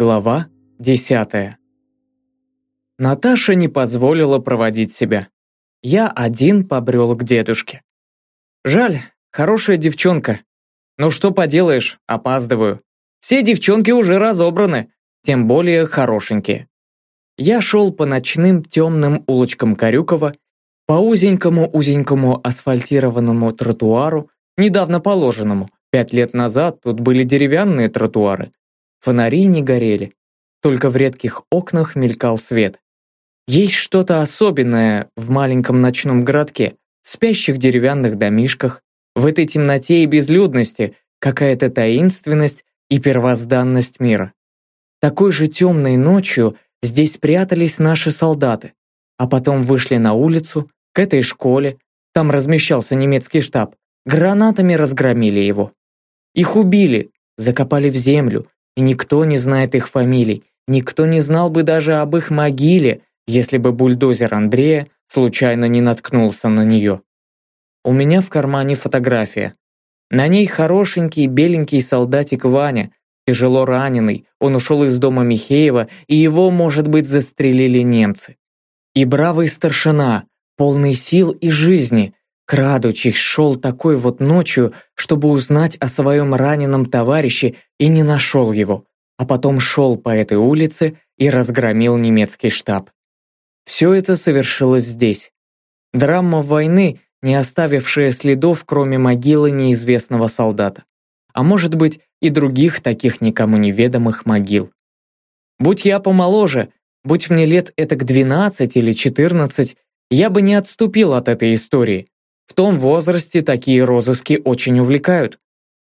Глава десятая. Наташа не позволила проводить себя. Я один побрел к дедушке. Жаль, хорошая девчонка. Ну что поделаешь, опаздываю. Все девчонки уже разобраны, тем более хорошенькие. Я шел по ночным темным улочкам Карюкова, по узенькому-узенькому асфальтированному тротуару, недавно положенному. Пять лет назад тут были деревянные тротуары. Фонари не горели, только в редких окнах мелькал свет. Есть что-то особенное в маленьком ночном городке, спящих деревянных домишках, в этой темноте и безлюдности, какая-то таинственность и первозданность мира. Такой же темной ночью здесь прятались наши солдаты, а потом вышли на улицу, к этой школе, там размещался немецкий штаб, гранатами разгромили его. Их убили, закопали в землю, и никто не знает их фамилий, никто не знал бы даже об их могиле, если бы бульдозер Андрея случайно не наткнулся на нее. У меня в кармане фотография. На ней хорошенький беленький солдатик Ваня, тяжело раненый, он ушел из дома Михеева, и его, может быть, застрелили немцы. И бравый старшина, полный сил и жизни, крадучись, шел такой вот ночью, чтобы узнать о своем раненом товарище и не нашел его, а потом шел по этой улице и разгромил немецкий штаб. Все это совершилось здесь. Драма войны, не оставившая следов, кроме могилы неизвестного солдата. А может быть, и других таких никому неведомых могил. Будь я помоложе, будь мне лет этак 12 или 14, я бы не отступил от этой истории, в том возрасте такие розыски очень увлекают.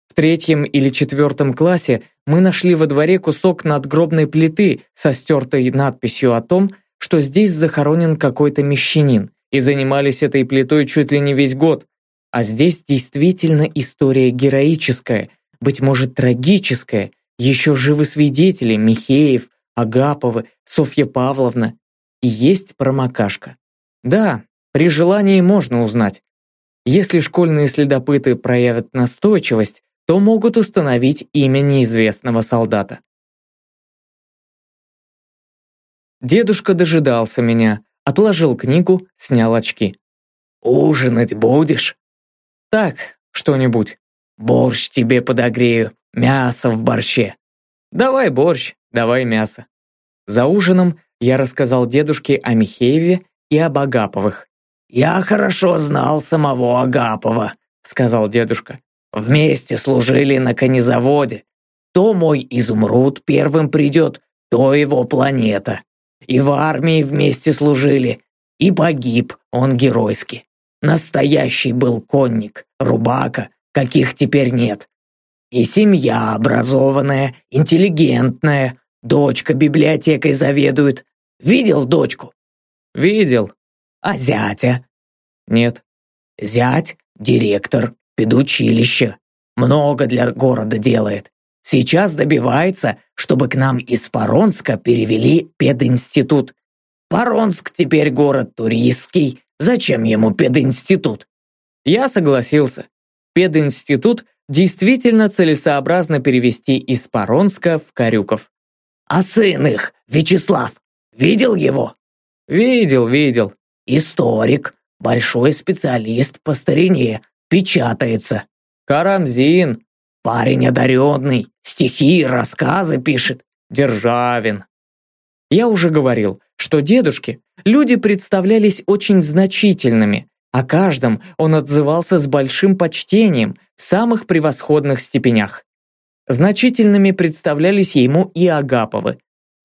В третьем или четвертом классе мы нашли во дворе кусок надгробной плиты со стертой надписью о том, что здесь захоронен какой-то мещанин, и занимались этой плитой чуть ли не весь год. А здесь действительно история героическая, быть может трагическая, еще живы свидетели Михеев, Агаповы, Софья Павловна. И есть промокашка. Да, при желании можно узнать, если школьные следопыты проявят настойчивость, то могут установить имя неизвестного солдата. Дедушка дожидался меня, отложил книгу, снял очки. «Ужинать будешь?» «Так, что-нибудь. Борщ тебе подогрею, мясо в борще». «Давай борщ, давай мясо». За ужином я рассказал дедушке о Михееве и об Агаповых. «Я хорошо знал самого Агапова», — сказал дедушка. «Вместе служили на конезаводе. То мой изумруд первым придет, то его планета. И в армии вместе служили, и погиб он геройски. Настоящий был конник, рубака, каких теперь нет. И семья образованная, интеллигентная, дочка библиотекой заведует. Видел дочку?» «Видел», а зятя? Нет. Зять – директор педучилища. Много для города делает. Сейчас добивается, чтобы к нам из Паронска перевели пединститут. Паронск теперь город туристский. Зачем ему пединститут? Я согласился. Пединститут действительно целесообразно перевести из Паронска в Карюков. А сын их, Вячеслав, видел его? Видел, видел. Историк, большой специалист по старине, печатается. Карамзин, парень одаренный, стихи, рассказы пишет. Державин. Я уже говорил, что дедушке люди представлялись очень значительными, о каждом он отзывался с большим почтением в самых превосходных степенях. Значительными представлялись ему и Агаповы.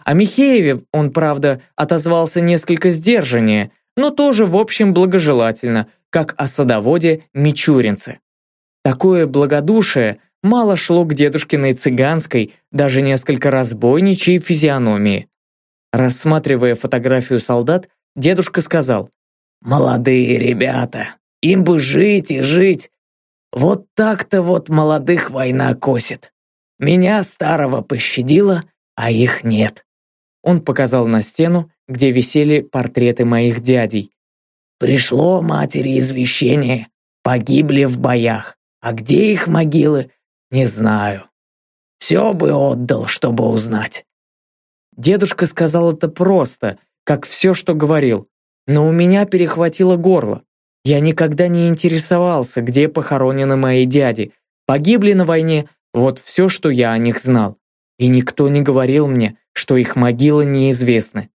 О Михееве он, правда, отозвался несколько сдержаннее, но тоже в общем благожелательно, как о садоводе Мичуринце. Такое благодушие мало шло к дедушкиной цыганской, даже несколько разбойничьей физиономии. Рассматривая фотографию солдат, дедушка сказал, «Молодые ребята, им бы жить и жить. Вот так-то вот молодых война косит. Меня старого пощадила, а их нет». Он показал на стену, где висели портреты моих дядей. «Пришло матери извещение. Погибли в боях. А где их могилы, не знаю. Все бы отдал, чтобы узнать. Дедушка сказал это просто, как все, что говорил. Но у меня перехватило горло. Я никогда не интересовался, где похоронены мои дяди. Погибли на войне, вот все, что я о них знал. И никто не говорил мне, что их могилы неизвестны.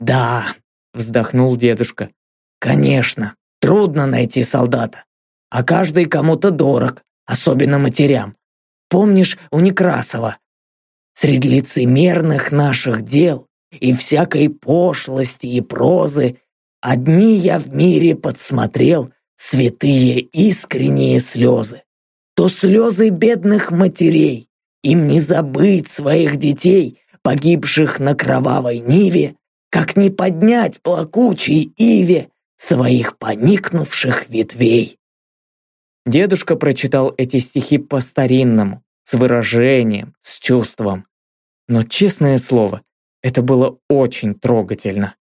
«Да», — вздохнул дедушка, — «конечно, трудно найти солдата. А каждый кому-то дорог, особенно матерям. Помнишь у Некрасова? Среди лицемерных наших дел и всякой пошлости и прозы одни я в мире подсмотрел святые искренние слезы. То слезы бедных матерей, им не забыть своих детей, погибших на кровавой ниве, как не поднять плакучей иве своих поникнувших ветвей. Дедушка прочитал эти стихи по-старинному, с выражением, с чувством. Но, честное слово, это было очень трогательно.